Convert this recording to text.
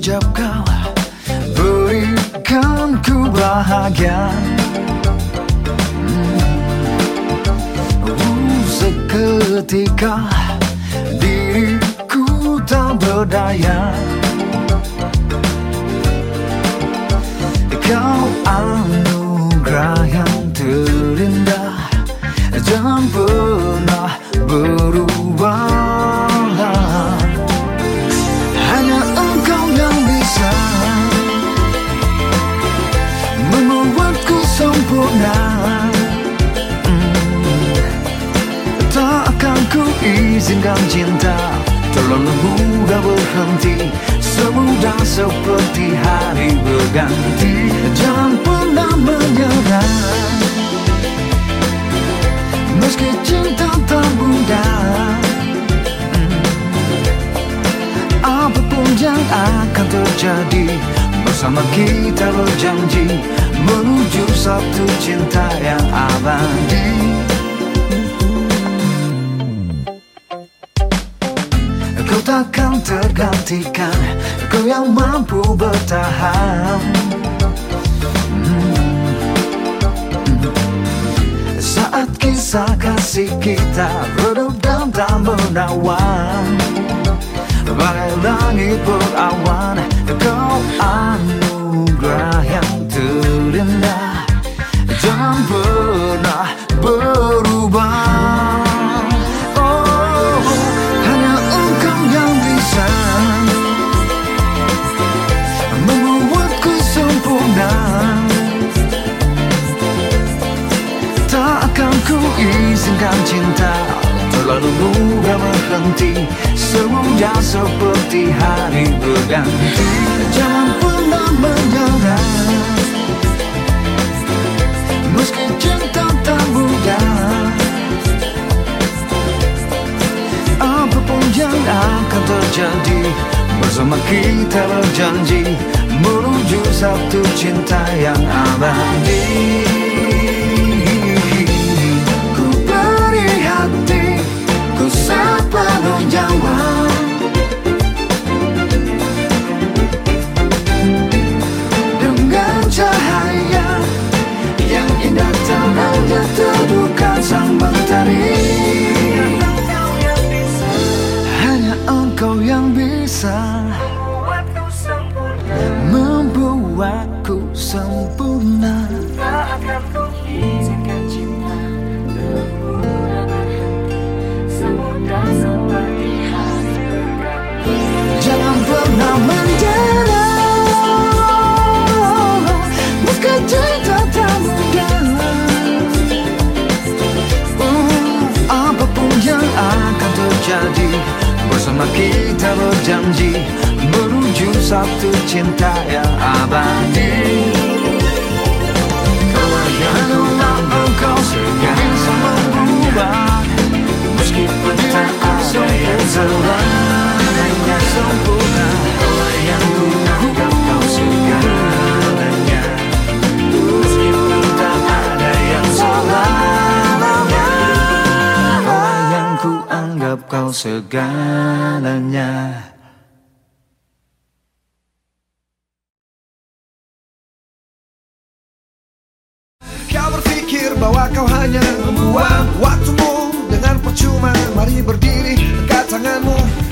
sejak kau berikan ku bahagia hmm. uh, Seketika diriku tak berdaya izinkan cinta Terlalu mudah berhenti Semudah seperti hari berganti Jangan pernah menyerah Meski cinta tak mudah. Apapun yang akan terjadi Bersama kita berjanji Menuju satu cinta yang abadi Takkan tergantikan. Kau yang mampu bertahan. Hmm. Saat kisah kasih kita Redup dan tak menawan. Bagai langit berawan Mudah berhenti. Semudah seperti hari berganti. Jangan pernah menyerah. Meski cinta tak mudah Apa pun yang akan terjadi Bersama kita berjanji Menuju satu cinta yang abadi terjadi Bersama kita berjanji Menuju satu cinta yang abadi. Kalau engkau segera semua segalanya. Kau berpikir bahwa kau hanya membuang waktumu Dengan percuma. Mari berdiri angkat tanganmu